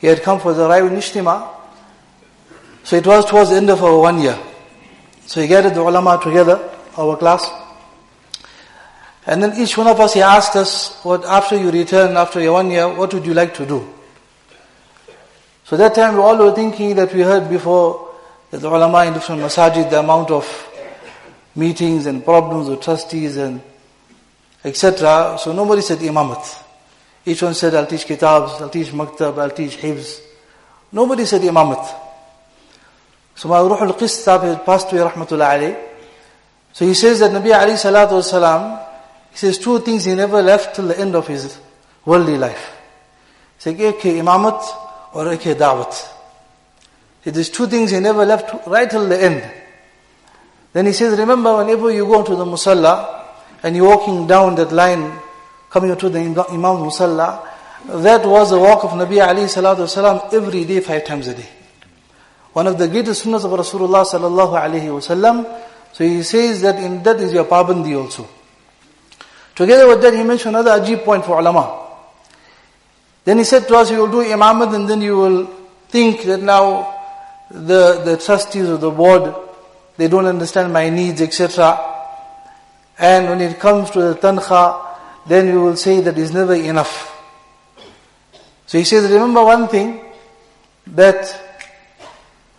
He had come for the Rayu Nishtima. So it was towards the end of our one year. So he gathered the ulama together, our class. And then each one of us, he asked us, what, after you return, after your one year, what would you like to do? So that time we all were thinking that we heard before that the ulama in different masajid, the amount of meetings and problems with trustees and etc. So nobody said imamat. Each one said, I'll teach kitabs, I'll teach maktab, I'll teach hifz. Nobody said imamat. So my Ruh al-Qist passed away, rahmatullah alayh. So he says that Nabi alayhi salatu wasalam, he says two things he never left till the end of his worldly life. He said, okay, imamat or okay, da'wat. He says two things he never left right till the end. Then he says, remember whenever you go to the musalla and you're walking down that line coming to the Imam musalla, that was the walk of Nabi alayhi salatu wasalam every day, five times a day. One of the greatest sunnahs of Rasulullah sallallahu alayhi wasallam. So he says that in that is your pabandi also. Together with that, he mentioned another ajib point for ulama. Then he said to us, you will do imamat and then you will think that now the, the trustees of the board, they don't understand my needs, etc. And when it comes to the tankha, then you will say that is never enough. So he says, remember one thing, that,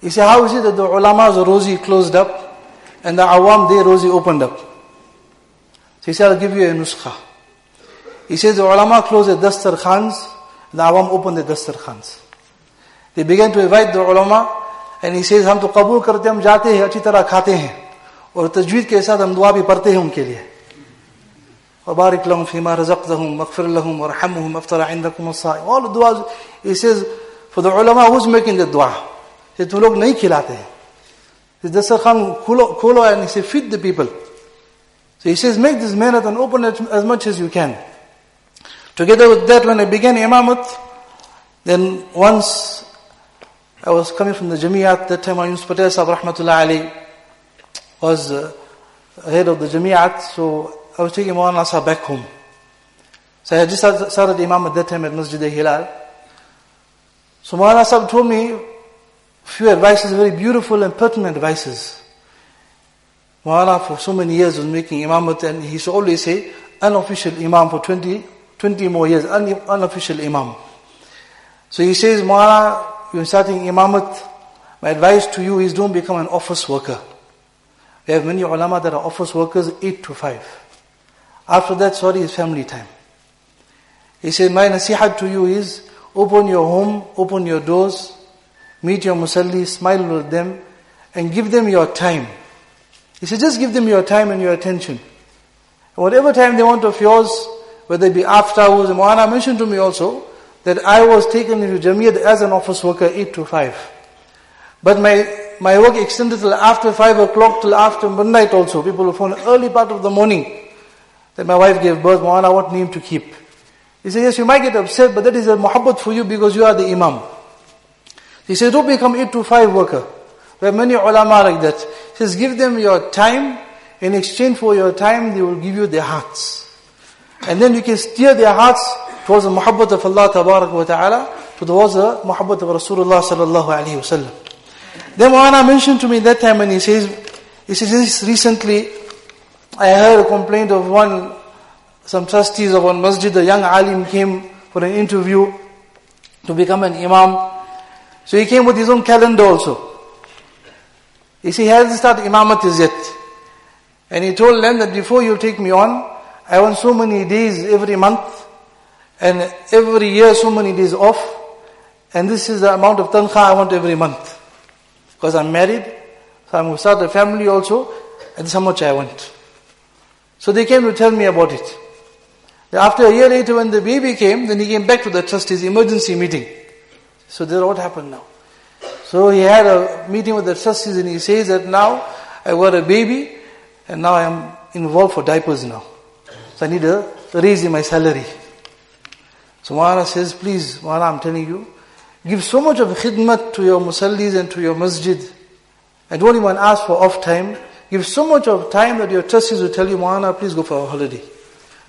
he said, how is it that the ulama's rosy closed up, and the awam, their rosy opened up? So he said, I'll give you a nuskha. He says, the ulama closed the dastar khans, the awam opened the dastar khans. They began to invite the ulama, and he says, हम तो कबूल करते हम जाते हैं अच्छी तरह खाते हैं और तजवीद के साथ हम दुआ भी पढ़ते हैं उनके लिए وبارك لهم فيما رزقتهم واغفر لهم وارحمهم افطر عندكم الصائم all the duas he says for the ulama who's making the dua he said log nahi khilate hain the dasarkhan kholo kholo and he said feed the people so he says make this manat and open it as much as you can together with that when i began imamat then once i was coming from the jamiat that time ayun patel sahab rahmatullah ali was uh, head of the jamiat so I was taking Maulana Sahib back home. So I had just started Imam at that time at Masjid al-Hilal. So Maulana Sahib told me few advices, very beautiful and pertinent advices. Maulana for so many years was making imamat and he used to always say, unofficial imam for 20, 20 more years, unofficial imam. So he says, Maulana, you're starting imamat, my advice to you is don't become an office worker. We have many ulama that are office workers 8 to 5. After that, sorry, is family time. He said, my nasihat to you is, open your home, open your doors, meet your musalli, smile with them, and give them your time. He said, just give them your time and your attention. whatever time they want of yours, whether it be after hours, Maulana mentioned to me also, that I was taken into Jamiyat as an office worker 8 to 5. But my, my work extended till after 5 o'clock till after midnight also. People will phone early part of the morning that my wife gave birth, Maulana, what name to keep? He said, yes, you might get upset, but that is a muhabbat for you because you are the imam. He said, don't become 8 to 5 worker. There are many ulama like that. He says, give them your time. In exchange for your time, they will give you their hearts. And then you can steer their hearts towards the muhabbat of Allah wa ta'ala, towards the muhabbat of Rasulullah sallallahu alayhi wa sallam. Then Maulana mentioned to me that time when he says, he says, recently I heard a complaint of one, some trustees of one masjid, a young alim came for an interview to become an imam. So he came with his own calendar also. He said he hasn't started imamat as yet. And he told them that before you take me on, I want so many days every month, and every year so many days off, and this is the amount of tankha I want every month. Because I'm married, so I'm going to start a family also, and this is how much I want. So they came to tell me about it. After a year later when the baby came, then he came back to the trustees emergency meeting. So this is what happened now. So he had a meeting with the trustees and he says that now I got a baby and now I am involved for diapers now. So I need a raise in my salary. So Maharaj says, please, Maharaj, I'm telling you, give so much of khidmat to your musallis and to your masjid. And don't even ask for off time. Give so much of time that your trustees will tell you, Mahana, please go for a holiday.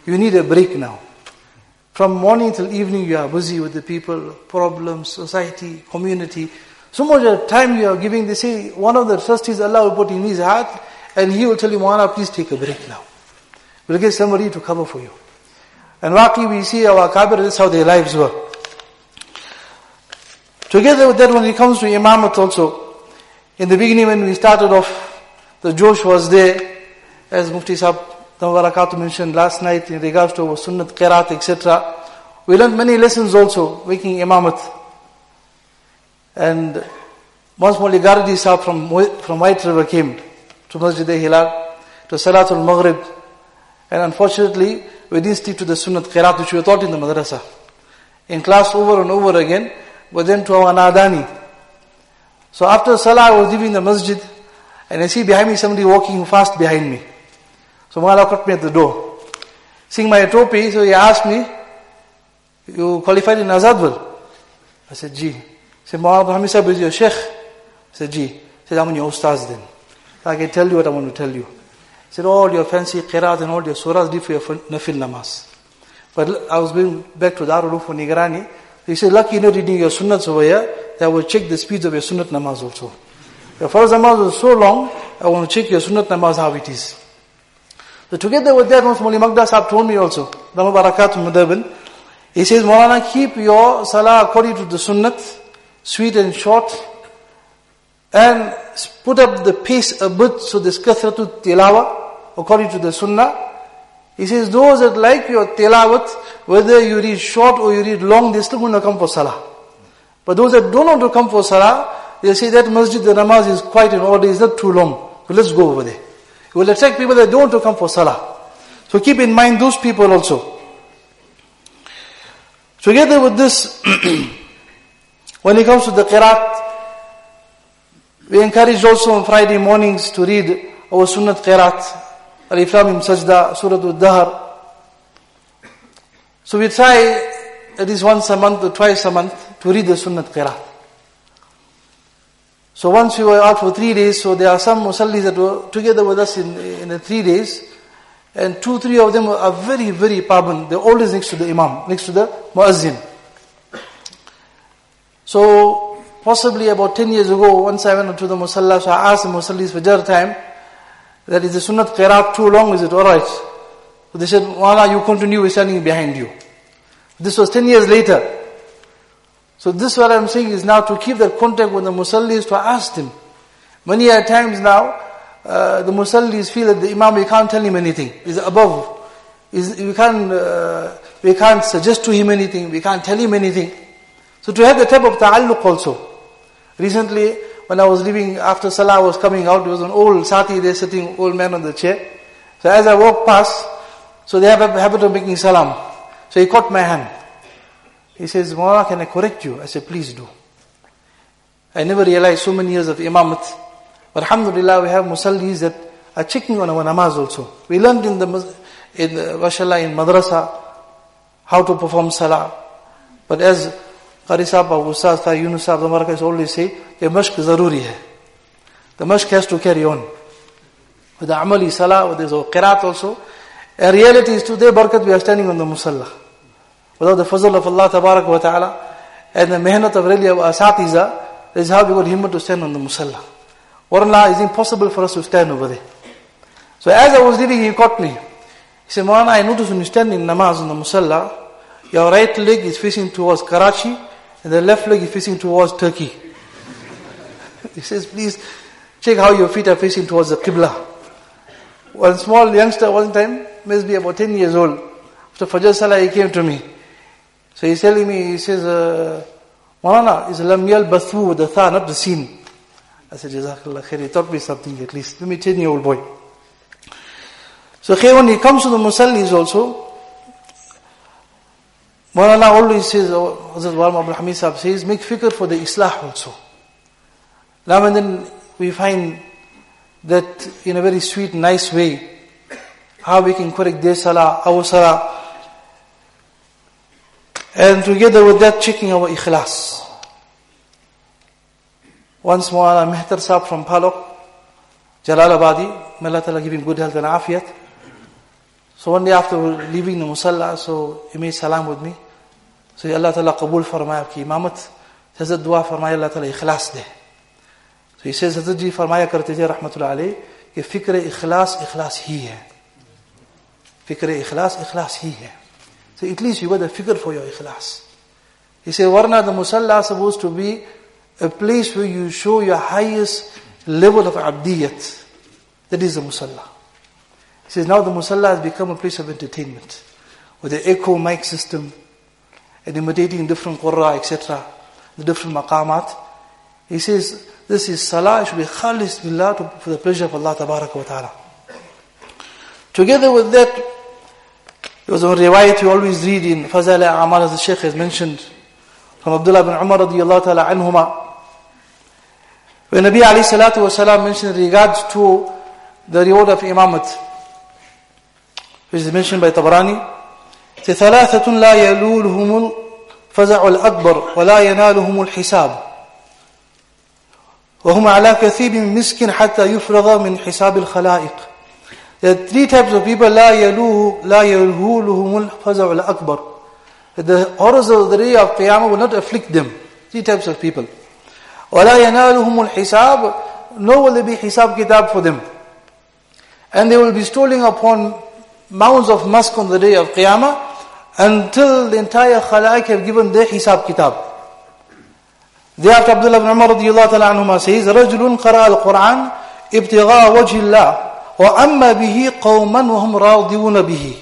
You need a break now. From morning till evening you are busy with the people, problems, society, community. So much of time you are giving, they say one of the trustees Allah will put in his heart and he will tell you, Maulana, please take a break now. We'll get somebody to cover for you. And waqi we see our Kabir, that's how their lives were. Together with that, when it comes to Imamat also, in the beginning when we started off, the Josh was there, as Mufti Sahib Barakatuh mentioned last night in regards to Sunnat, Qirat, etc. We learned many lessons also, making Imamat. And once Mawli Gardi Sahib from, from White River came to Masjid Hilal, to Salatul Maghrib. And unfortunately, we didn't stick to the Sunnat Qirat which we were taught in the madrasa. In class over and over again, but then to our Nadani. So after Salah, I was leaving the masjid, and I see behind me somebody walking fast behind me. So Mawla caught me at the door. Seeing my topi, so he asked me, you qualified in Azaadville? I said, Gee. He said, Mawla Hamid Sahib is your sheikh? I said, Gee. He said, I'm your ustaz then. I can tell you what I want to tell you. He said, all your fancy qiraat and all your surahs do for your nafil namaz. But I was going back to Darul for Nigarani. He said, lucky you're not reading your sunnats over here, that will check the speeds of your sunnat namaz also. Your first namaz was so long, I want to check your sunnat namaz how it is. So together with that, Mawli Magda Sahib told me also, Dama Barakat Mudabin, he says, Maulana, keep your salah according to the sunnat, sweet and short, and put up the pace a bit so this kathratu tilawa, according to the sunnah. He says, those that like your tilawat, whether you read short or you read long, they're still going to come for salah. But those that don't want to come for salah, they say that masjid, the namaz is quite in order, it's not too long. So let's go over there. It will attract people that don't want to come for salah. So keep in mind those people also. Together with this, when it comes to the qirat, we encourage also on Friday mornings to read our Sunnat Qirat, Alif Lam Sajda, Surah Al-Dahr. So we try at least once a month or twice a month to read the Sunnat Qirat. So once we were out for three days, so there are some musallis that were together with us in, in the three days, and two, three of them are very, very paban. They're always next to the imam, next to the muazzin. So, possibly about 10 years ago, once I went to the musalla, so I asked the musallis Fajr time, that is the sunnat qirat too long, is it alright? So they said, Wala, you continue, we're standing behind you. This was 10 years later. So this what I'm saying is now to keep that contact with the musallis, to ask them. Many times now, uh, the musallis feel that the imam, we can't tell him anything. He's above. He's, we, can't, uh, we can't suggest to him anything. We can't tell him anything. So to have the type of ta'alluq also. Recently, when I was leaving after Salah, I was coming out, there was an old sati there sitting, old man on the chair. So as I walked past, so they have a habit of making salam. So he caught my hand. He says, Mawla, can I correct you? I said, please do. I never realized so many years of imamat. But alhamdulillah, we have musallis that are checking on our namaz also. We learned in the, in the, in madrasa, how to perform salah. But as Qari Sahib, Abu Ustaz, Yunus Sahib, the Marakas always say, the mashq zaruri hai. The mashq has to carry on. With the amali salah, with the qirat also. A reality is today, barakat, we are standing on the musalla without the fazl of Allah tabarak wa ta'ala and the mehnat of really our asatiza, this is how we got him to stand on the musalla. Warna, it's impossible for us to stand over there. So as I was leaving, he caught me. He said, Maulana, I noticed when you stand in namaz on the musalla, your right leg is facing towards Karachi and the left leg is facing towards Turkey. he says, please check how your feet are facing towards the Qibla. One small youngster one time, must be about 10 years old, after Fajr Salah he came to me. So he's telling me, he says, uh, Malana, is lam bathu the tha, not the sin. I said, Jazakallah khair, he taught me something at least. Let me tell you, old boy. So khair, when he comes to the musallis also, Malana always says, oh, Hazrat Walma Abdul Hamid Sahib says, make fikr for the islah also. Now and then we find that in a very sweet, nice way, how we can correct their salah, our salah, and together with that, checking our ikhlas. Once more, Mehtar Saab from Palok, Jalalabadi, may Allah give him good health and afiyat. So one day after leaving the musalla, so he made salam with me. So Allah Ta'ala qabul farmaya ki imamat. Hazrat dua farmaya Allah Ta'ala ikhlas de. So he says, Hazrat ji farmaya karte the rahmatullah alayhi, कि फिक्र इखलास इखलास ही है फिक्र इखलास इखलास ही है so at least you got the fikr for your ikhlas. He said warna the musalla is supposed to be a place where you show your highest level of abdiyat. That is the musalla. He says now the musalla has become a place of entertainment with the echo mic system and imitating different qurra etc the different maqamat. He says this is salah, it should be khalis billah for the pleasure of Allah ta'ala. Together with that, was a riwayat you always read in Fazal Amal as the Shaykh has mentioned from Abdullah bin Umar radiallahu ta'ala anhuma. When Nabi alayhi salatu wasalam mentioned regards to the reward of imamat, which is mentioned by Tabarani, ثلاثة لا يلولهم الفزع الأكبر ولا ينالهم الحساب وهم على كثيب مسك حتى يفرغ من حساب الخلائق There are three types of people لا يلوه لا يلهولهم الفزع الأكبر The horrors of the day of Qiyamah will not afflict them. Three types of people. ولا ينالهم الحساب Nor will there be hisab kitab for them. And they will be strolling upon mounds of musk on the day of Qiyamah until the entire khalaiq have given their hisab kitab. Thereafter Abdullah ibn Umar radiallahu ta'ala anhuma says, رَجُلٌ قَرَأَ الْقُرْآنِ ابْتِغَاءَ وَجْهِ اللَّهِ وَأَمَّا بِهِ قَوْمًا وَهُمْ رَاضِيُونَ بِهِ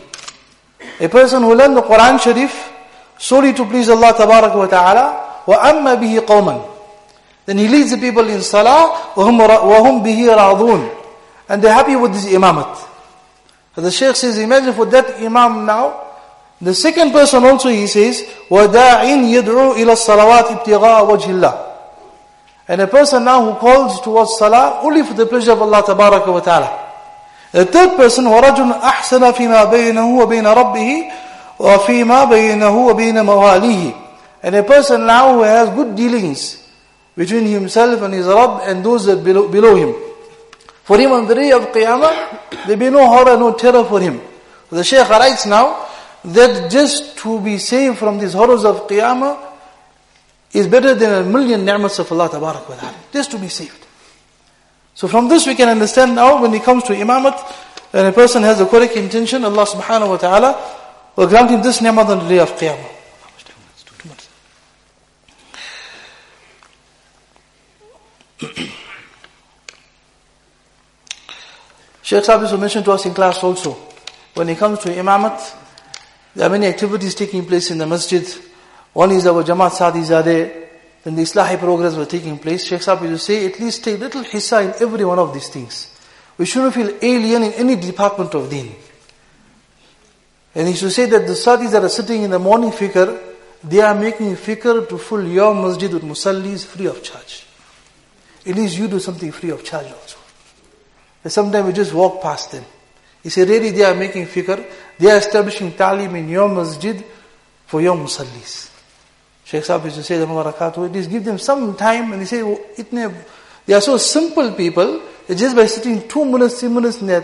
A person who learned the Quran Sharif solely to please Allah tabarak wa ta'ala وَأَمَّا بِهِ قَوْمًا Then he leads the people in salah وَهُمْ, وَهُمْ بِهِ رَاضُونَ And they're happy with this imamat. So the Shaykh says, imagine for that imam now, the second person also he says, وَدَاعٍ يَدْعُو إِلَى الصَّلَوَاتِ ابْتِغَاءَ وَجْهِ اللَّهِ And a person now who calls towards salah only for the pleasure of Allah tabaraka wa ta'ala. The third person, وَرَجُلٌ أَحْسَنَ فِي مَا بَيْنَهُ وَبَيْنَ رَبِّهِ وَفِي مَا بَيْنَهُ وَبَيْنَ مَوَالِيهِ And a person now who has good dealings between himself and his Rabb and those that below, below him. For him on the day of Qiyamah, there be no horror, no terror for him. The Shaykh writes now, that just to be saved from these horrors of Qiyamah is better than a million ni'mats of Allah Tabarak wa Ta'ala. Just to be saved. So from this we can understand now when it comes to imamat, when a person has the correct intention, Allah subhanahu wa ta'ala will grant him this ni'mat on the day of Qiyamah. Sheikh Sabis mentioned to us in class also, when it comes to imamat, there are many activities taking place in the masjid. One is our Jamaat Sadis are there. Then the Islahi progress were taking place. Sheikh Sahib used to say, at least take little hissa in every one of these things. We shouldn't feel alien in any department of deen. And he used to say that the Sadis that are sitting in the morning fikr, they are making fikr to fill your masjid with musallis free of charge. At least you do something free of charge also. And sometimes we just walk past them. He said, really they are making fikr. They are establishing talim in your masjid for your musallis. Shaykh Sahib used to say, give them some time and they say, oh, they are so simple people, just by sitting two minutes, three minutes in their